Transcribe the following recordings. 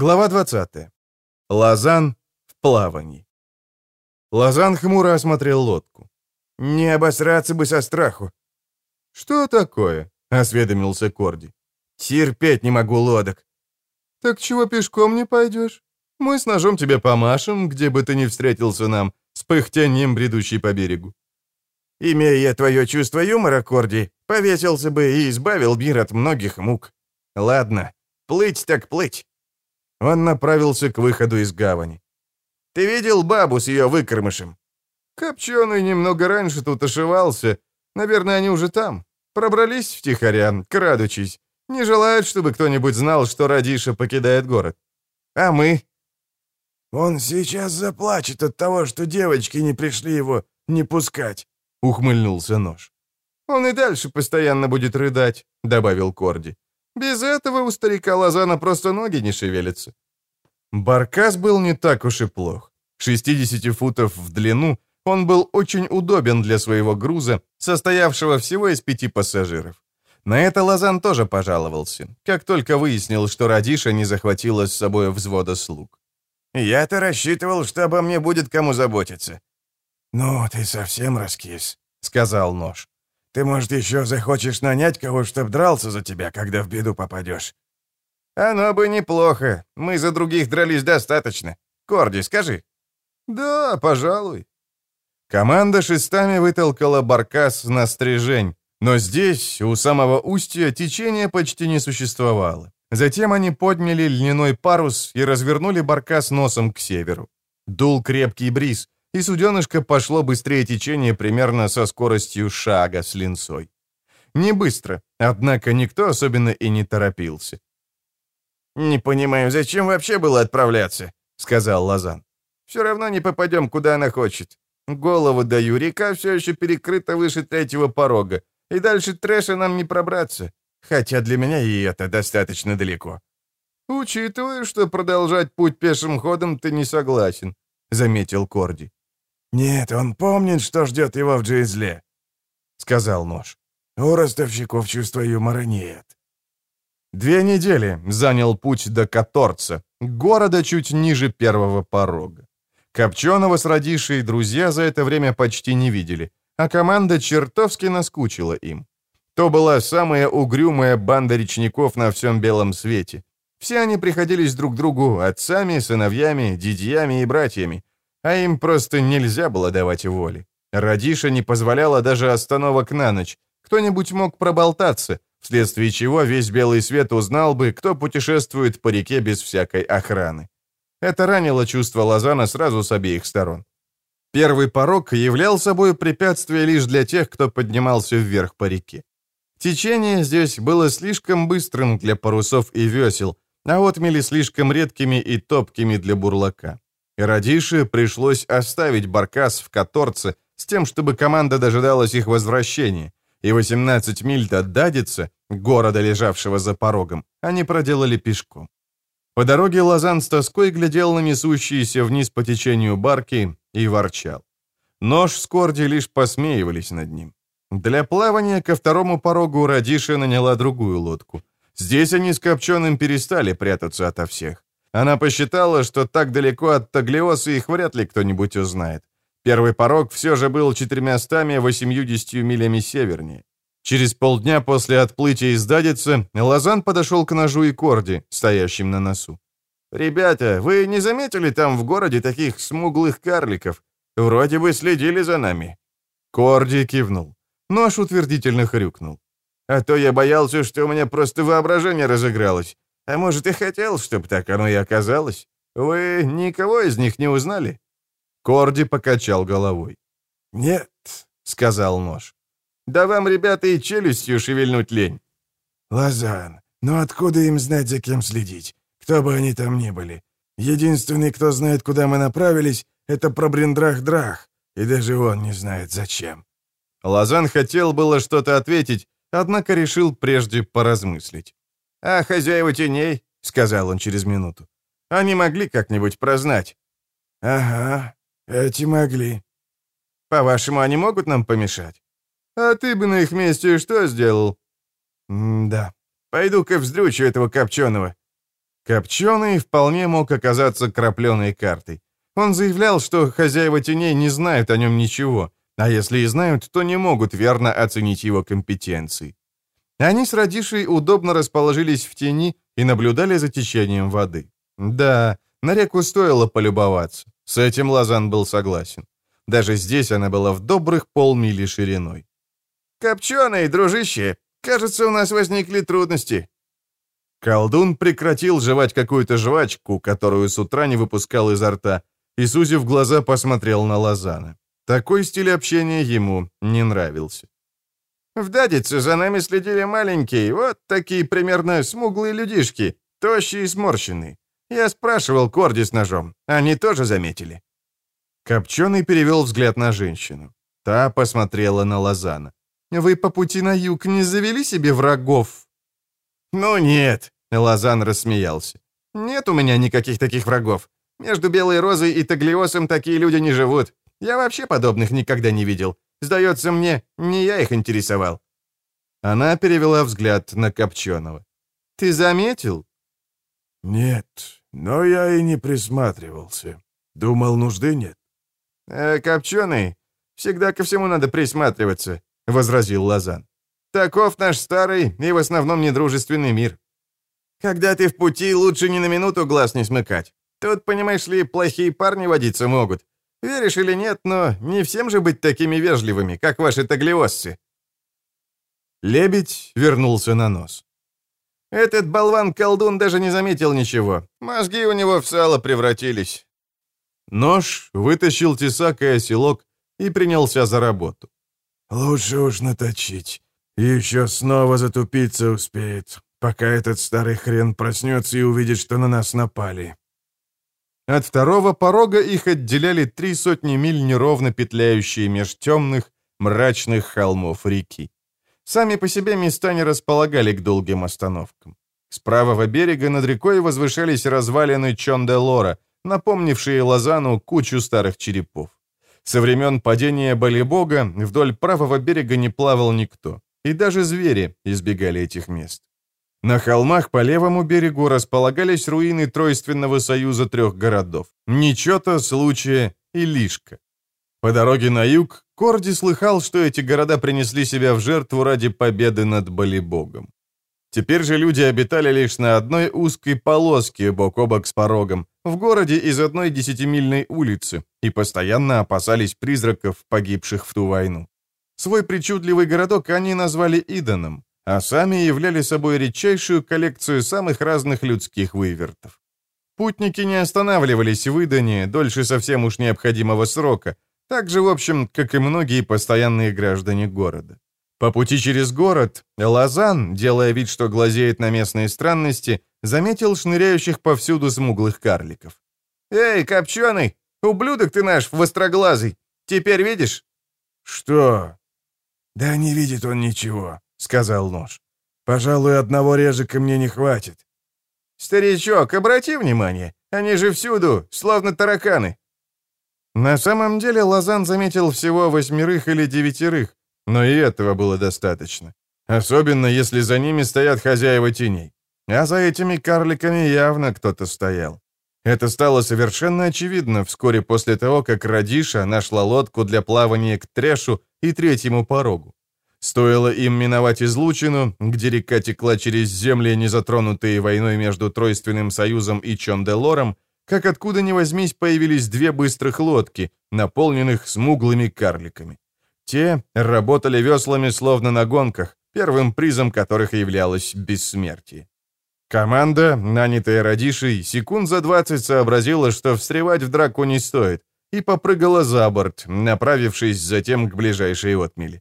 Глава 20. Лазан в плавании. Лазан хмуро осмотрел лодку. «Не обосраться бы со страху». «Что такое?» — осведомился Корди. «Терпеть не могу лодок». «Так чего пешком не пойдешь? Мы с ножом тебе помашем, где бы ты ни встретился нам, с пыхтянием, бредущий по берегу». «Имея твое чувство юмора, Корди, повесился бы и избавил мир от многих мук. Ладно, плыть так плыть». Он направился к выходу из гавани. «Ты видел бабу с ее выкормышем?» «Копченый немного раньше тут ошивался. Наверное, они уже там. Пробрались втихаря, крадучись. Не желают, чтобы кто-нибудь знал, что Радиша покидает город. А мы?» «Он сейчас заплачет от того, что девочки не пришли его не пускать», — ухмыльнулся нож. «Он и дальше постоянно будет рыдать», — добавил Корди. Без этого у старика Лозана просто ноги не шевелятся. Баркас был не так уж и плох. 60 футов в длину, он был очень удобен для своего груза, состоявшего всего из пяти пассажиров. На это Лозан тоже пожаловался, как только выяснил, что Радиша не захватила с собой взвода слуг. «Я-то рассчитывал, что обо мне будет кому заботиться». «Ну, ты совсем раскис», — сказал нож. Ты, может, еще захочешь нанять кого, чтоб дрался за тебя, когда в беду попадешь?» «Оно бы неплохо. Мы за других дрались достаточно. Корди, скажи». «Да, пожалуй». Команда шестами вытолкала баркас на стрижень, но здесь, у самого устья, течения почти не существовало. Затем они подняли льняной парус и развернули баркас носом к северу. Дул крепкий бриз, и суденышко пошло быстрее течения примерно со скоростью шага с линцой. Не быстро, однако никто особенно и не торопился. «Не понимаю, зачем вообще было отправляться?» — сказал Лазан. «Все равно не попадем, куда она хочет. Голову даю, река все еще перекрыта выше третьего порога, и дальше трэша нам не пробраться. Хотя для меня и это достаточно далеко». «Учитывая, что продолжать путь пешим ходом ты не согласен», — заметил Корди. «Нет, он помнит, что ждет его в Джейзле», — сказал нож. «У ростовщиков чувства юмора нет». Две недели занял путь до Каторца, города чуть ниже первого порога. Копченого с Радишей друзья за это время почти не видели, а команда чертовски наскучила им. То была самая угрюмая банда речников на всем белом свете. Все они приходились друг другу отцами, сыновьями, дядьями и братьями, а им просто нельзя было давать воли. Радиша не позволяла даже остановок на ночь. Кто-нибудь мог проболтаться, вследствие чего весь белый свет узнал бы, кто путешествует по реке без всякой охраны. Это ранило чувство Лозана сразу с обеих сторон. Первый порог являл собой препятствие лишь для тех, кто поднимался вверх по реке. Течение здесь было слишком быстрым для парусов и весел, а отмели слишком редкими и топкими для бурлака. Радише пришлось оставить Баркас в Каторце с тем, чтобы команда дожидалась их возвращения, и 18 миль до Дадица, города, лежавшего за порогом, они проделали пешком. По дороге Лозан с тоской глядел на несущиеся вниз по течению барки и ворчал. Нож с Корди лишь посмеивались над ним. Для плавания ко второму порогу Радиша наняла другую лодку. Здесь они с Копченым перестали прятаться ото всех. Она посчитала, что так далеко от Таглиоса их вряд ли кто-нибудь узнает. Первый порог все же был 480 милями севернее. Через полдня после отплытия из Дадица Лозан подошел к ножу и корде, стоящим на носу. «Ребята, вы не заметили там в городе таких смуглых карликов? Вроде бы следили за нами». Корди кивнул. Нож утвердительно хрюкнул. «А то я боялся, что у меня просто воображение разыгралось. А может, и хотел, чтобы так оно и оказалось? Вы никого из них не узнали?» Корди покачал головой. «Нет», — сказал нож. «Да вам, ребята, и челюстью шевельнуть лень». «Лазан, ну откуда им знать, за кем следить? Кто бы они там ни были? Единственный, кто знает, куда мы направились, это Пробриндрах-Драх, и даже он не знает, зачем». Лазан хотел было что-то ответить, однако решил прежде поразмыслить. «А хозяева теней», — сказал он через минуту, — «они могли как-нибудь прознать». «Ага, эти могли». «По-вашему, они могут нам помешать?» «А ты бы на их месте что сделал?» «Да». «Пойду-ка вздрючу этого копченого». Копченый вполне мог оказаться крапленой картой. Он заявлял, что хозяева теней не знают о нем ничего, а если и знают, то не могут верно оценить его компетенции. Они с Радишей удобно расположились в тени и наблюдали за течением воды. Да, на реку стоило полюбоваться. С этим Лазан был согласен. Даже здесь она была в добрых полмили шириной. «Копченый, дружище, кажется, у нас возникли трудности». Колдун прекратил жевать какую-то жвачку, которую с утра не выпускал изо рта, и, сузив глаза, посмотрел на Лазана. Такой стиль общения ему не нравился. В Дадице за нами следили маленькие, вот такие примерно смуглые людишки, тощие и сморщенные. Я спрашивал Корди с ножом, они тоже заметили. Копченый перевел взгляд на женщину. Та посмотрела на Лазана. «Вы по пути на юг не завели себе врагов?» «Ну нет», — Лазан рассмеялся. «Нет у меня никаких таких врагов. Между Белой Розой и Таглиосом такие люди не живут. Я вообще подобных никогда не видел. Сдается мне, не я их интересовал». Она перевела взгляд на Копченого. «Ты заметил?» «Нет, но я и не присматривался. Думал, нужды нет». «Э, «Копченый, всегда ко всему надо присматриваться», — возразил Лазан. «Таков наш старый и в основном недружественный мир. Когда ты в пути, лучше ни на минуту глаз не смыкать. Тут, понимаешь ли, плохие парни водиться могут. Веришь или нет, но не всем же быть такими вежливыми, как ваши таглиоссы». Лебедь вернулся на нос. «Этот болван-колдун даже не заметил ничего. Мозги у него в сало превратились». Нож вытащил тесак и оселок и принялся за работу. «Лучше уж наточить. Еще снова затупиться успеет, пока этот старый хрен проснется и увидит, что на нас напали». От второго порога их отделяли три сотни миль неровно петляющие меж темных, мрачных холмов реки. Сами по себе места не располагали к долгим остановкам. С правого берега над рекой возвышались развалины Чонде-Лора, напомнившие Лозану кучу старых черепов. Со времен падения Болибога вдоль правого берега не плавал никто, и даже звери избегали этих мест. На холмах по левому берегу располагались руины Тройственного союза трех городов – Нечета, Случая и Лишка. По дороге на юг Корди слыхал, что эти города принесли себя в жертву ради победы над Болибогом. Теперь же люди обитали лишь на одной узкой полоске бок о бок с порогом, в городе из одной десятимильной улицы, и постоянно опасались призраков, погибших в ту войну. Свой причудливый городок они назвали Иданом, а сами являли собой редчайшую коллекцию самых разных людских вывертов. Путники не останавливались в Идане дольше совсем уж необходимого срока, так же, в общем, как и многие постоянные граждане города. По пути через город Лазан, делая вид, что глазеет на местные странности, заметил шныряющих повсюду смуглых карликов. «Эй, копченый, ублюдок ты наш, востроглазый, теперь видишь?» «Что?» «Да не видит он ничего. — сказал нож. «Пожалуй, одного режика мне не хватит». «Старичок, обрати внимание, они же всюду, словно тараканы». На самом деле Лазан заметил всего восьмерых или девятерых, но и этого было достаточно. Особенно, если за ними стоят хозяева теней. А за этими карликами явно кто-то стоял. Это стало совершенно очевидно вскоре после того, как Радиша нашла лодку для плавания к Трешу и третьему порогу. Стоило им миновать излучину, где река текла через земли, не затронутые войной между Тройственным Союзом и Чонделором, как откуда ни возьмись появились две быстрых лодки, наполненных смуглыми карликами. Те работали веслами словно на гонках, первым призом которых являлось бессмертие. Команда, нанятая Радишей, секунд за двадцать сообразила, что встревать в драку не стоит, и попрыгала за борт, направившись затем к ближайшей отмели.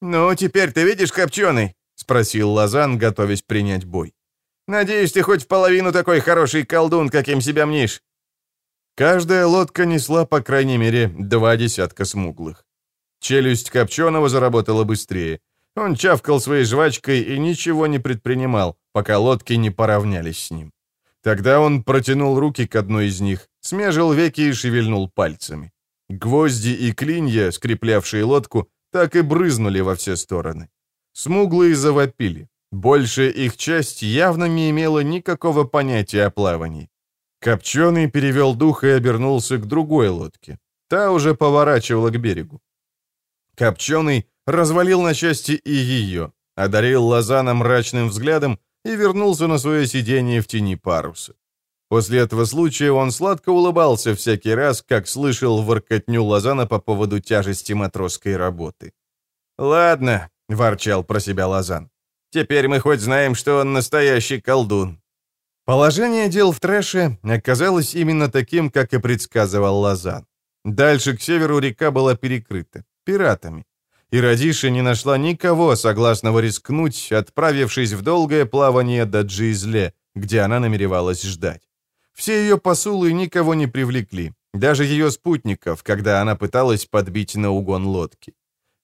«Ну, теперь ты видишь, Копченый?» — спросил Лазан, готовясь принять бой. «Надеюсь, ты хоть в половину такой хороший колдун, каким себя мнишь». Каждая лодка несла, по крайней мере, два десятка смуглых. Челюсть Копченого заработала быстрее. Он чавкал своей жвачкой и ничего не предпринимал, пока лодки не поравнялись с ним. Тогда он протянул руки к одной из них, смежил веки и шевельнул пальцами. Гвозди и клинья, скреплявшие лодку, так и брызнули во все стороны. Смуглые завопили. Большая их часть явно не имела никакого понятия о плавании. Копченый перевел дух и обернулся к другой лодке. Та уже поворачивала к берегу. Копченый развалил на части и ее, одарил Лозана мрачным взглядом и вернулся на свое сиденье в тени паруса. После этого случая он сладко улыбался всякий раз, как слышал воркотню Лозана по поводу тяжести матросской работы. «Ладно», — ворчал про себя Лозан, — «теперь мы хоть знаем, что он настоящий колдун». Положение дел в трэше оказалось именно таким, как и предсказывал Лозан. Дальше к северу река была перекрыта пиратами. И Радиша не нашла никого, согласного рискнуть, отправившись в долгое плавание до Джизле, где она намеревалась ждать. Все ее посулы никого не привлекли, даже ее спутников, когда она пыталась подбить на угон лодки.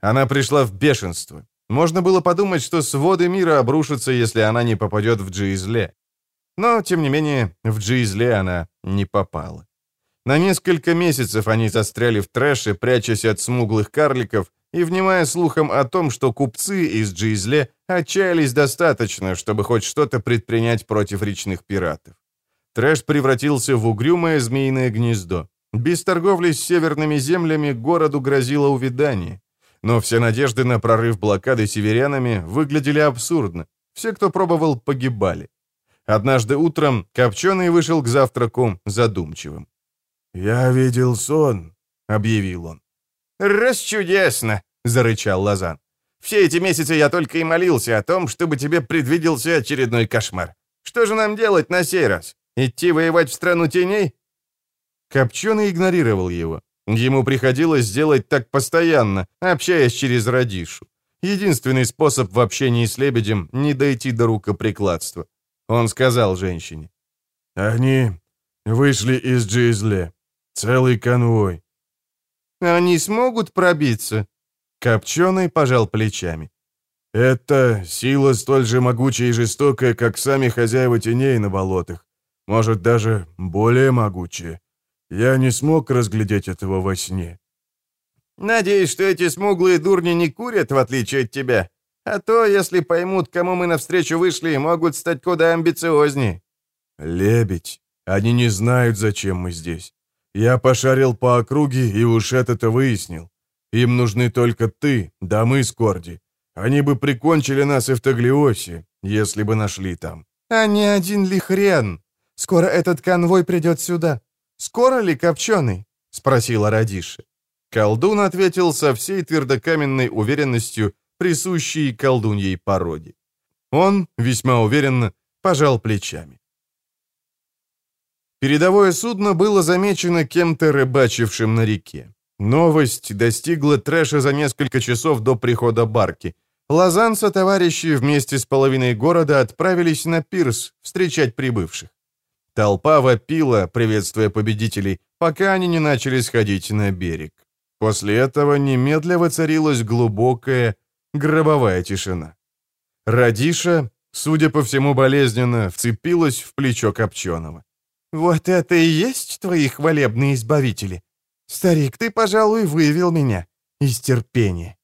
Она пришла в бешенство. Можно было подумать, что своды мира обрушатся, если она не попадет в Джизле. Но, тем не менее, в Джизле она не попала. На несколько месяцев они застряли в трэше, прячась от смуглых карликов и внимая слухам о том, что купцы из Джизле отчаялись достаточно, чтобы хоть что-то предпринять против речных пиратов. Трэш превратился в угрюмое змеиное гнездо. Без торговли с северными землями городу грозило увядание. Но все надежды на прорыв блокады северянами выглядели абсурдно. Все, кто пробовал, погибали. Однажды утром Копченый вышел к завтраку задумчивым. «Я видел сон», — объявил он. «Расчудесно!» — зарычал Лазан. «Все эти месяцы я только и молился о том, чтобы тебе предвиделся очередной кошмар. Что же нам делать на сей раз? Идти воевать в страну теней?» Копченый игнорировал его. Ему приходилось делать так постоянно, общаясь через Радишу. Единственный способ в общении с лебедем — не дойти до рукоприкладства. Он сказал женщине. «Они вышли из Джизле. Целый конвой». «Они смогут пробиться?» Копченый пожал плечами. «Это сила столь же могучая и жестокая, как сами хозяева теней на болотах. Может, даже более могучая. Я не смог разглядеть этого во сне». «Надеюсь, что эти смуглые дурни не курят, в отличие от тебя. А то, если поймут, кому мы навстречу вышли, могут стать куда амбициознее». «Лебедь, они не знают, зачем мы здесь. Я пошарил по округе и уж это-то выяснил. Им нужны только ты, да мы с Корди. Они бы прикончили нас и в Таглиосе, если бы нашли там». «А не один ли хрен? Скоро этот конвой придет сюда. Скоро ли, Копченый?» — спросила Радиша. Колдун ответил со всей твердокаменной уверенностью, присущей колдуньей породе. Он, весьма уверенно, пожал плечами. Передовое судно было замечено кем-то рыбачившим на реке. Новость достигла трэша за несколько часов до прихода барки. Лазан со товарищи вместе с половиной города отправились на пирс встречать прибывших. Толпа вопила, приветствуя победителей, пока они не начали сходить на берег. После этого немедля воцарилась глубокая, гробовая тишина. Радиша, судя по всему болезненно, вцепилась в плечо Копченого. «Вот это и есть твои хвалебные избавители? Старик, ты, пожалуй, выявил меня из терпения».